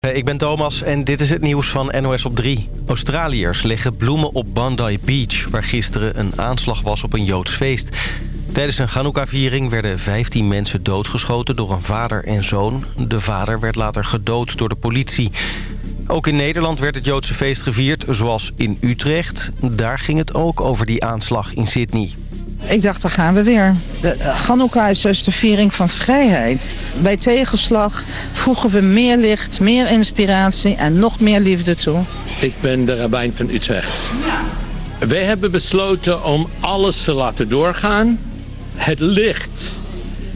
Eh, ik ben Thomas en dit is het nieuws van NOS op 3. Australiërs leggen bloemen op Bondi Beach... waar gisteren een aanslag was op een Joods feest. Tijdens een Hanukkah-viering werden 15 mensen doodgeschoten door een vader en zoon. De vader werd later gedood door de politie. Ook in Nederland werd het Joodse feest gevierd, zoals in Utrecht. Daar ging het ook over die aanslag in Sydney. Ik dacht, daar gaan we weer. De Hanukkah is dus de viering van vrijheid. Bij tegenslag voegen we meer licht, meer inspiratie en nog meer liefde toe. Ik ben de rabbijn van Utrecht. Wij hebben besloten om alles te laten doorgaan. Het licht,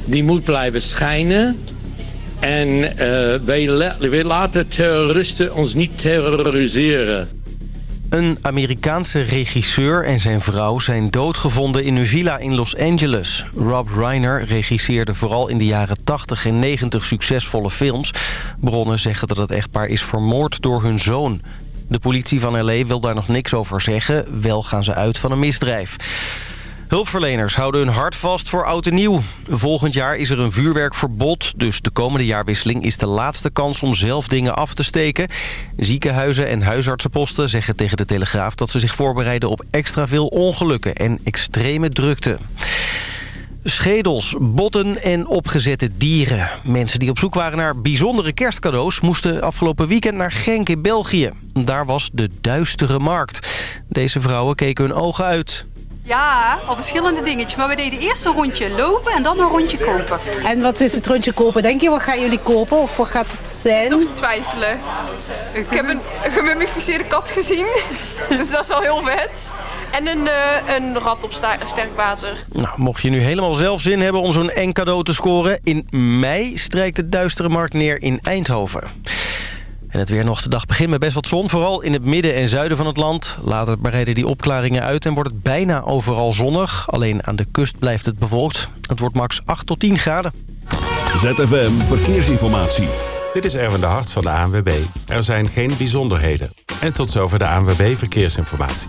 die moet blijven schijnen. En uh, wij, wij laten terroristen ons niet terroriseren. Een Amerikaanse regisseur en zijn vrouw zijn doodgevonden in een villa in Los Angeles. Rob Reiner regisseerde vooral in de jaren 80 en 90 succesvolle films. Bronnen zeggen dat het echtpaar is vermoord door hun zoon. De politie van L.A. wil daar nog niks over zeggen. Wel gaan ze uit van een misdrijf. Hulpverleners houden hun hart vast voor oud en nieuw. Volgend jaar is er een vuurwerkverbod, dus de komende jaarwisseling is de laatste kans om zelf dingen af te steken. Ziekenhuizen en huisartsenposten zeggen tegen de Telegraaf dat ze zich voorbereiden op extra veel ongelukken en extreme drukte. Schedels, botten en opgezette dieren. Mensen die op zoek waren naar bijzondere kerstcadeaus... moesten afgelopen weekend naar Genk in België. Daar was de duistere markt. Deze vrouwen keken hun ogen uit. Ja, al verschillende dingetjes. Maar we deden eerst een rondje lopen en dan een rondje kopen. En wat is het rondje kopen? Denk je, wat gaan jullie kopen of wat gaat het zijn? Nog twijfelen. Ik heb een gemummificeerde kat gezien. dus dat is al heel vet. En een, uh, een rat op sterk water. Nou, mocht je nu helemaal zelf zin hebben om zo'n eng cadeau te scoren... in mei strijkt de duistere markt neer in Eindhoven. En het weer nog de dag begint met best wat zon. Vooral in het midden en zuiden van het land. Later bereiden die opklaringen uit en wordt het bijna overal zonnig. Alleen aan de kust blijft het bewolkt. Het wordt max 8 tot 10 graden. ZFM Verkeersinformatie. Dit is Erwin de Hart van de ANWB. Er zijn geen bijzonderheden. En tot zover de ANWB Verkeersinformatie.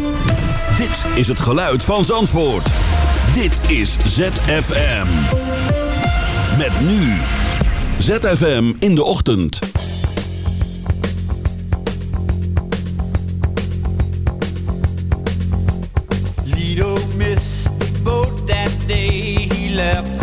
Dit is het geluid van Zandvoort. Dit is ZFM. Met nu. ZFM in de ochtend. Lido missed the boat that day he left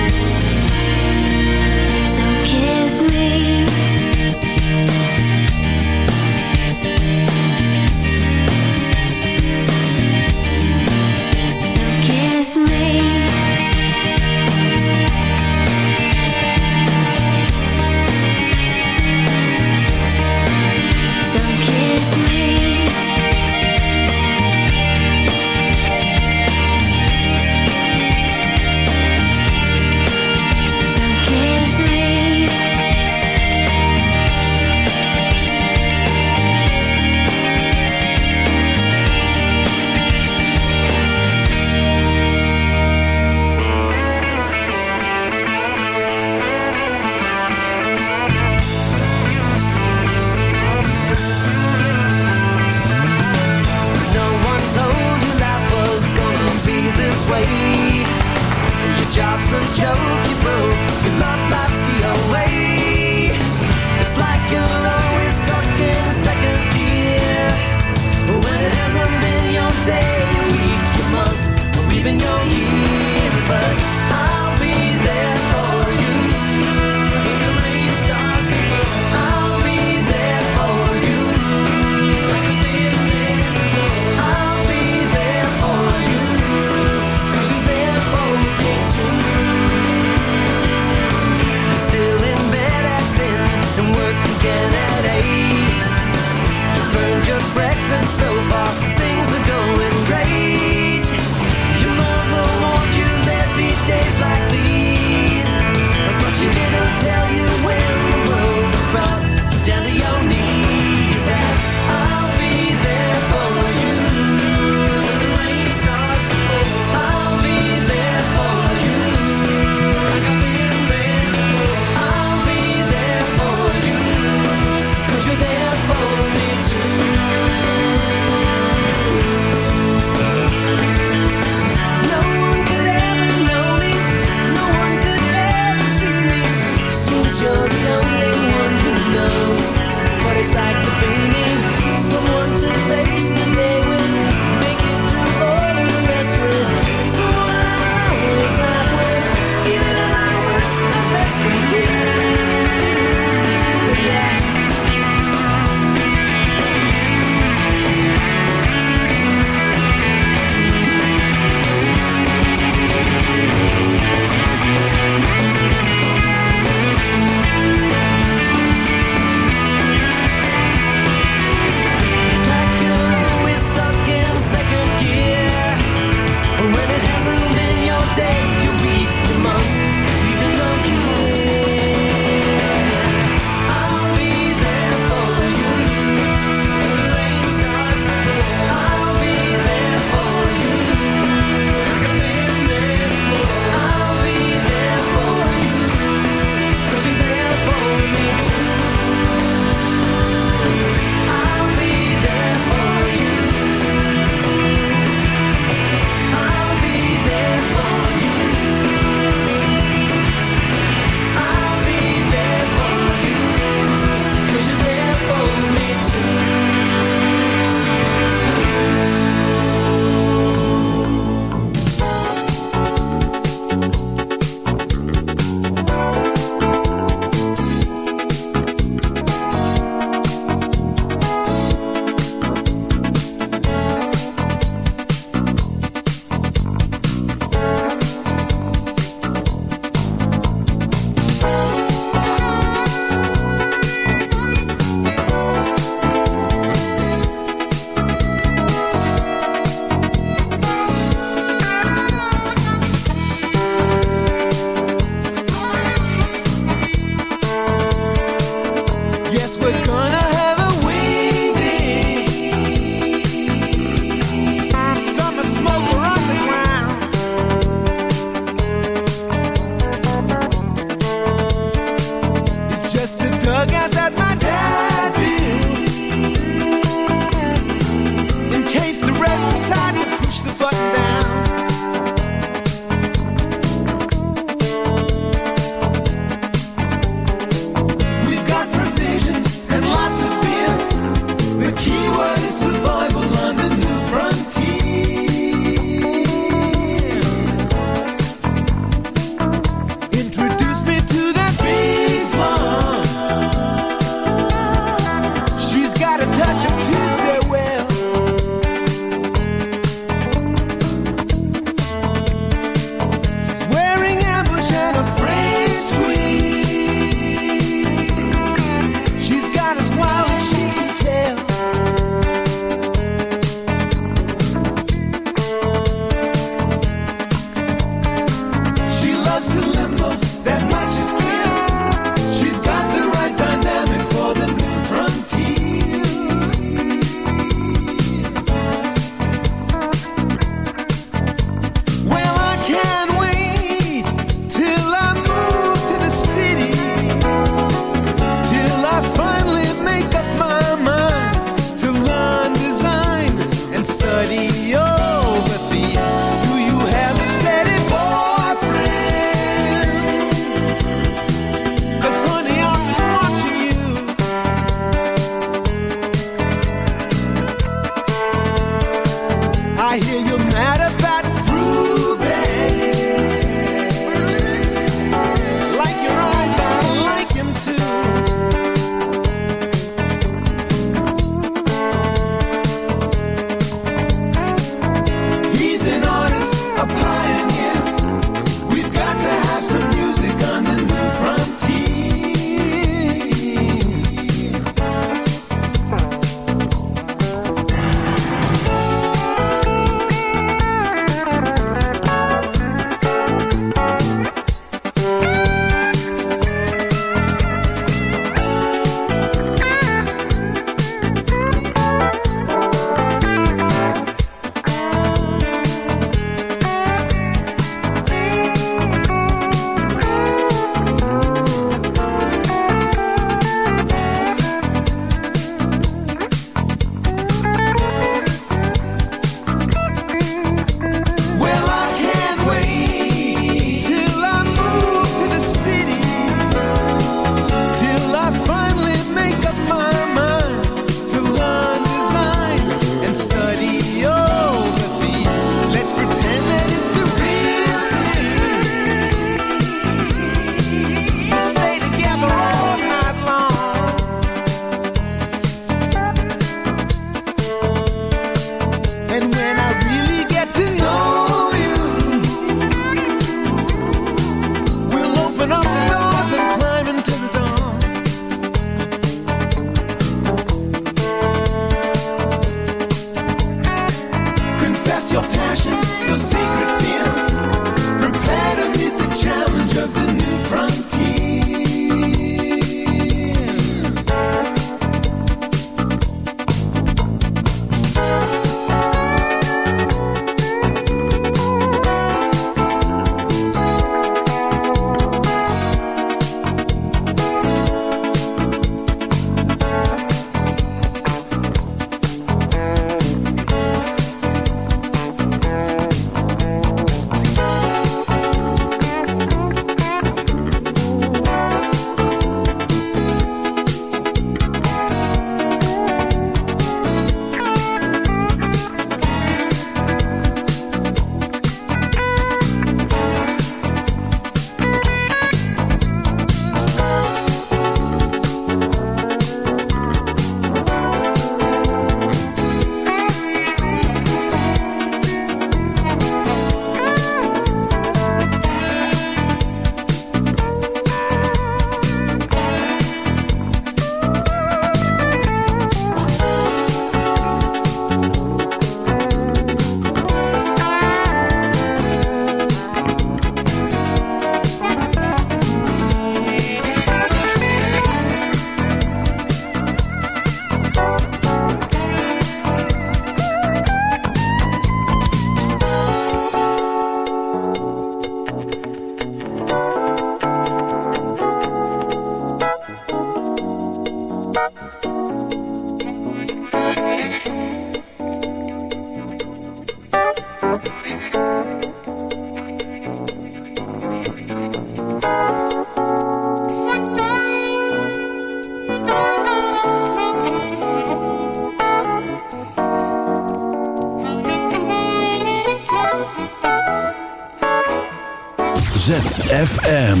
ZFM.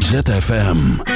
ZFM.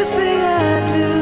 Everything I do,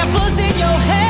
that in your head